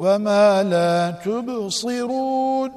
وما لا تبصرون